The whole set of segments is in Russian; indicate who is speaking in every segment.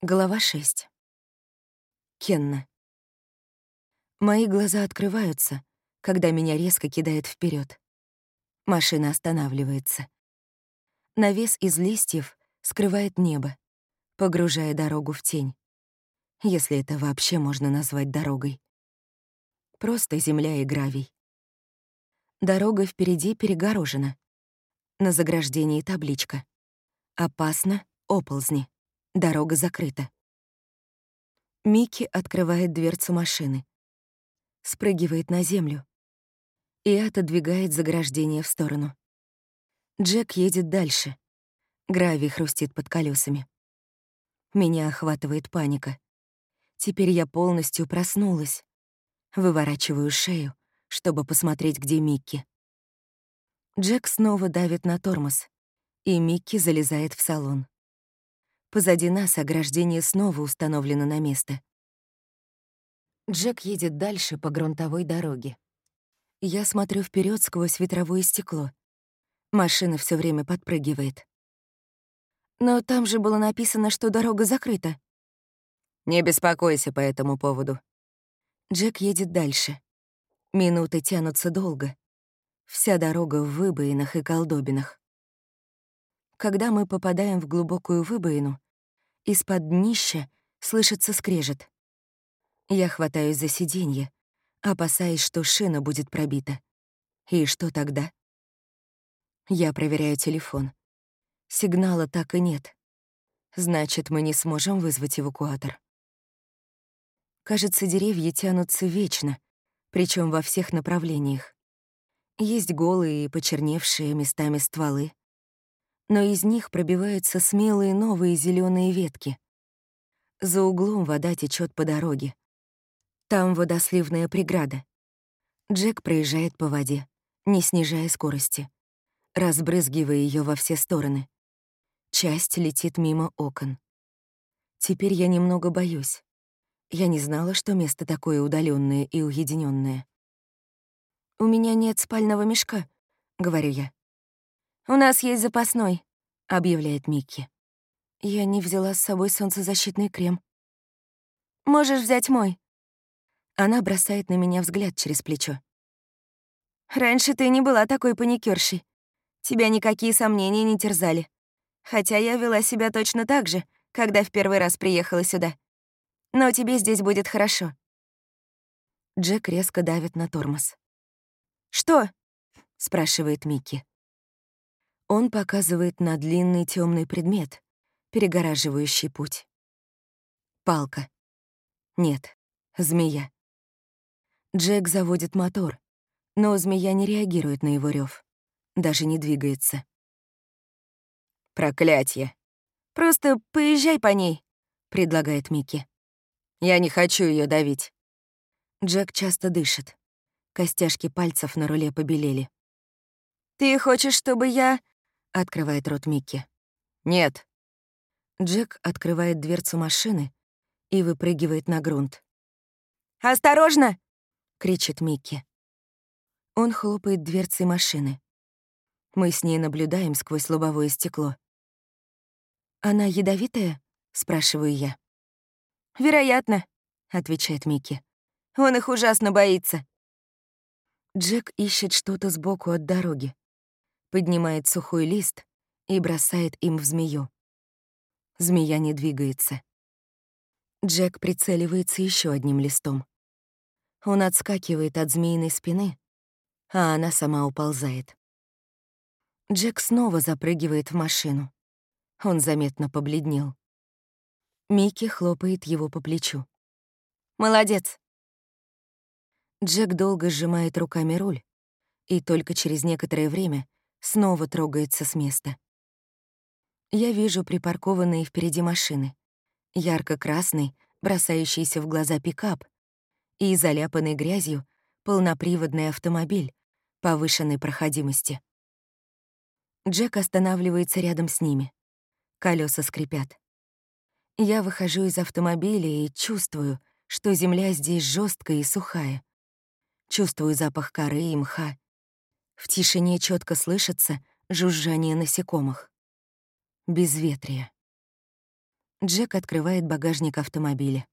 Speaker 1: Глава 6. Кенна. Мои глаза открываются, когда меня резко кидает вперед. Машина останавливается. Навес из листьев скрывает небо, погружая дорогу в тень. Если это вообще можно назвать дорогой. Просто земля и гравий. Дорога впереди перегорожена. На заграждении табличка. «Опасно, оползни». Дорога закрыта. Микки открывает дверцу машины. Спрыгивает на землю и отодвигает заграждение в сторону. Джек едет дальше. Гравий хрустит под колесами. Меня охватывает паника. Теперь я полностью проснулась. Выворачиваю шею, чтобы посмотреть, где Микки. Джек снова давит на тормоз, и Микки залезает в салон. Позади нас ограждение снова установлено на место. Джек едет дальше по грунтовой дороге. Я смотрю вперед сквозь ветровое стекло. Машина все время подпрыгивает. Но там же было написано, что дорога закрыта. Не беспокойся по этому поводу. Джек едет дальше. Минуты тянутся долго. Вся дорога в выбоинах и колдобинах. Когда мы попадаем в глубокую выбоину, из-под днища слышится скрежет. Я хватаюсь за сиденье, опасаясь, что шина будет пробита. И что тогда? Я проверяю телефон. Сигнала так и нет. Значит, мы не сможем вызвать эвакуатор. Кажется, деревья тянутся вечно, причем во всех направлениях. Есть голые и почерневшие местами стволы, но из них пробиваются смелые новые зеленые ветки. За углом вода течет по дороге. Там водосливная преграда. Джек проезжает по воде, не снижая скорости, разбрызгивая ее во все стороны. Часть летит мимо окон. Теперь я немного боюсь. Я не знала, что место такое удаленное и уединенное. «У меня нет спального мешка», — говорю я. «У нас есть запасной», — объявляет Микки. Я не взяла с собой солнцезащитный крем. «Можешь взять мой». Она бросает на меня взгляд через плечо. «Раньше ты не была такой паникершей. Тебя никакие сомнения не терзали. Хотя я вела себя точно так же, когда в первый раз приехала сюда. Но тебе здесь будет хорошо». Джек резко давит на тормоз. «Что?» — спрашивает Микки. Он показывает на длинный темный предмет, перегораживающий путь. Палка. Нет, змея. Джек заводит мотор, но змея не реагирует на его рев, даже не двигается. Проклятье. Просто поезжай по ней, предлагает Микки. Я не хочу ее давить. Джек часто дышит. Костяшки пальцев на руле побелели. «Ты хочешь, чтобы я...» — открывает рот Микки. «Нет». Джек открывает дверцу машины и выпрыгивает на грунт. «Осторожно!» — кричит Микки. Он хлопает дверцей машины. Мы с ней наблюдаем сквозь лобовое стекло. «Она ядовитая?» — спрашиваю я. «Вероятно», — отвечает Микки. «Он их ужасно боится». Джек ищет что-то сбоку от дороги поднимает сухой лист и бросает им в змею. Змея не двигается. Джек прицеливается еще одним листом. Он отскакивает от змеиной спины, а она сама уползает. Джек снова запрыгивает в машину. Он заметно побледнел. Микки хлопает его по плечу. «Молодец!» Джек долго сжимает руками руль, и только через некоторое время снова трогается с места. Я вижу припаркованные впереди машины. Ярко-красный, бросающийся в глаза пикап и заляпанный грязью полноприводный автомобиль повышенной проходимости. Джек останавливается рядом с ними. Колеса скрипят. Я выхожу из автомобиля и чувствую, что земля здесь жесткая и сухая. Чувствую запах коры и мха, в тишине четко слышится жужжание насекомых. Безветрие. Джек открывает багажник автомобиля.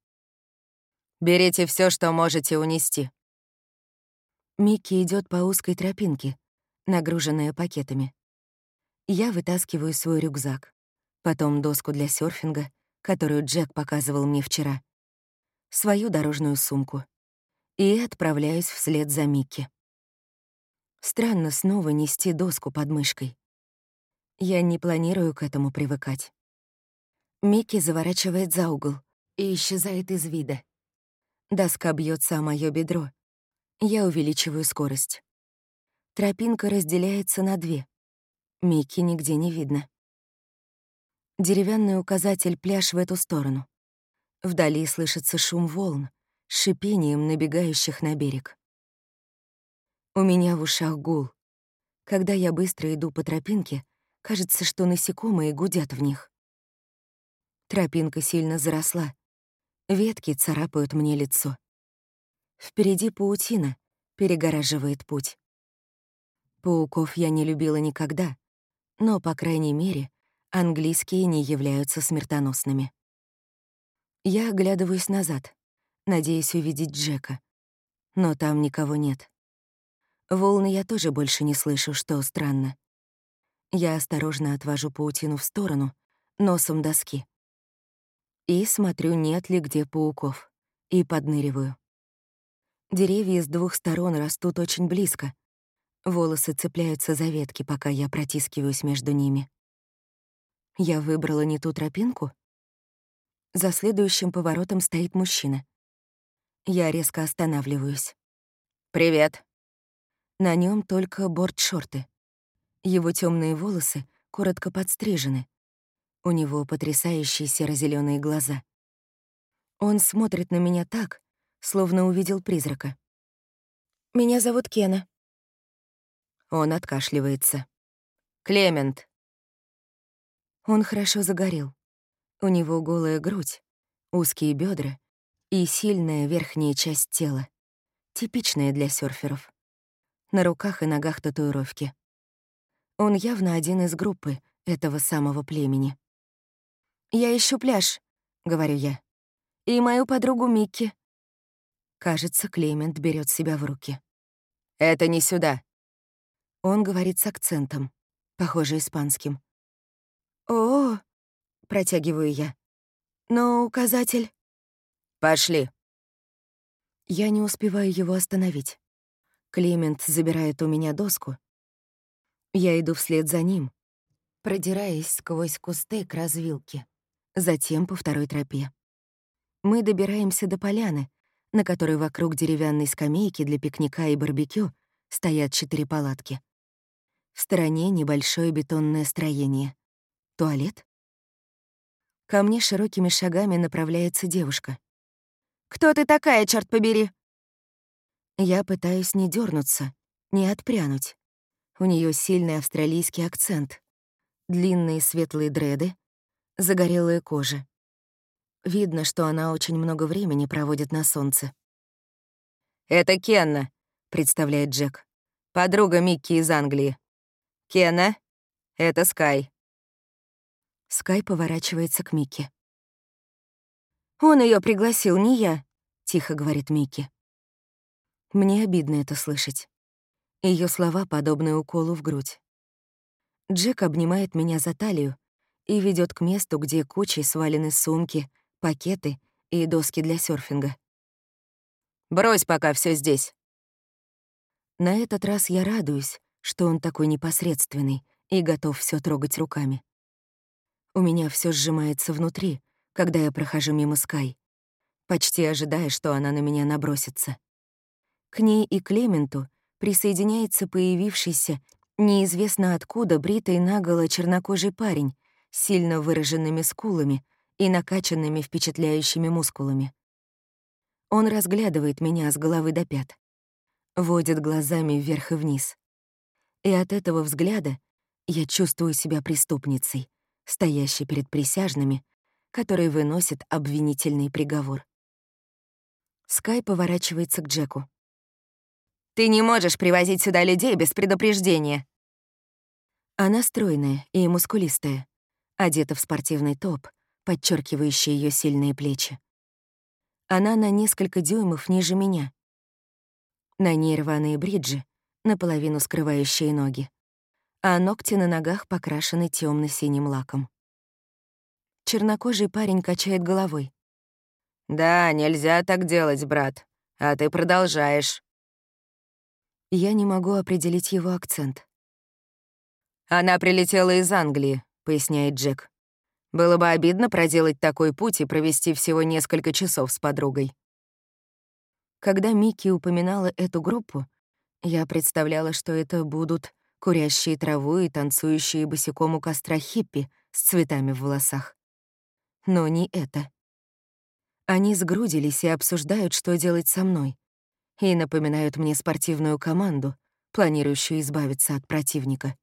Speaker 2: «Берите все, что можете унести».
Speaker 1: Микки идет по узкой тропинке, нагруженная пакетами. Я вытаскиваю свой рюкзак, потом доску для серфинга, которую Джек показывал мне вчера, свою дорожную сумку и отправляюсь вслед за Микки. Странно снова нести доску под мышкой. Я не планирую к этому привыкать. Микки заворачивает за угол и исчезает из вида. Доска бьется о моё бедро. Я увеличиваю скорость. Тропинка разделяется на две. Микки нигде не видно. Деревянный указатель пляж в эту сторону. Вдали слышится шум волн, шипением набегающих на берег. У меня в ушах гул. Когда я быстро иду по тропинке, кажется, что насекомые гудят в них. Тропинка сильно заросла. Ветки царапают мне лицо. Впереди паутина перегораживает путь. Пауков я не любила никогда, но, по крайней мере, английские не являются смертоносными. Я оглядываюсь назад, надеясь увидеть Джека. Но там никого нет. Волны я тоже больше не слышу, что странно. Я осторожно отвожу паутину в сторону, носом доски. И смотрю, нет ли где пауков. И подныриваю. Деревья с двух сторон растут очень близко. Волосы цепляются за ветки, пока я протискиваюсь между ними. Я выбрала не ту тропинку? За следующим поворотом стоит мужчина. Я резко останавливаюсь.
Speaker 2: «Привет»,
Speaker 1: на нем только борт-шорты. Его темные волосы коротко подстрижены. У него потрясающие серо зеленые глаза. Он смотрит на меня так, словно увидел призрака. «Меня зовут Кена». Он откашливается.
Speaker 2: «Клемент».
Speaker 1: Он хорошо загорел. У него голая грудь, узкие бедра и сильная верхняя часть тела, типичная для серферов на руках и ногах татуировки. Он явно один из группы этого самого племени. «Я ищу пляж», — говорю я. «И мою подругу Микки». Кажется, Клемент берет себя в руки.
Speaker 2: «Это не сюда».
Speaker 1: Он говорит с акцентом, похоже, испанским. «О, -о — протягиваю я. «Но указатель...»
Speaker 2: «Пошли».
Speaker 1: Я не успеваю его остановить. Клемент забирает у меня доску. Я иду вслед за ним, продираясь сквозь кусты к развилке, затем по второй тропе. Мы добираемся до поляны, на которой вокруг деревянной скамейки для пикника и барбекю стоят четыре палатки. В стороне небольшое бетонное строение. Туалет? Ко мне широкими шагами направляется девушка. «Кто ты такая, черт побери?» Я пытаюсь не дернуться, не отпрянуть. У нее сильный австралийский акцент, длинные светлые дреды, загорелая кожа. Видно, что она очень много времени проводит на солнце.
Speaker 2: «Это Кенна», — представляет Джек. «Подруга Микки из Англии. Кенна, это Скай».
Speaker 1: Скай поворачивается к Микки. «Он ее пригласил, не я», — тихо говорит Микки. Мне обидно это слышать. Ее слова подобны уколу в грудь. Джек обнимает меня за талию и ведет к месту, где кучей свалены сумки, пакеты и доски для серфинга.
Speaker 2: «Брось пока все здесь».
Speaker 1: На этот раз я радуюсь, что он такой непосредственный и готов все трогать руками. У меня все сжимается внутри, когда я прохожу мимо Скай, почти ожидая, что она на меня набросится. К ней и Клементу присоединяется появившийся неизвестно откуда бритый наголо чернокожий парень с сильно выраженными скулами и накачанными впечатляющими мускулами. Он разглядывает меня с головы до пят, водит глазами вверх и вниз. И от этого взгляда я чувствую себя преступницей, стоящей перед присяжными, которые выносят обвинительный приговор. Скай поворачивается к Джеку.
Speaker 2: Ты не можешь привозить сюда людей без предупреждения».
Speaker 1: Она стройная и мускулистая, одета в спортивный топ, подчеркивающий ее сильные плечи. Она на несколько дюймов ниже меня. На ней рваные бриджи, наполовину скрывающие ноги, а ногти на ногах покрашены темно синим лаком. Чернокожий парень качает головой.
Speaker 2: «Да, нельзя так делать, брат. А ты продолжаешь».
Speaker 1: Я не могу определить его акцент.
Speaker 2: «Она прилетела из Англии», — поясняет Джек. «Было бы обидно проделать такой путь и провести всего несколько часов с подругой».
Speaker 1: Когда Микки упоминала эту группу, я представляла, что это будут курящие траву и танцующие босиком у костра хиппи с цветами в волосах. Но не это. Они сгрудились и обсуждают, что делать со мной, и напоминают мне спортивную команду, планирующую избавиться от противника.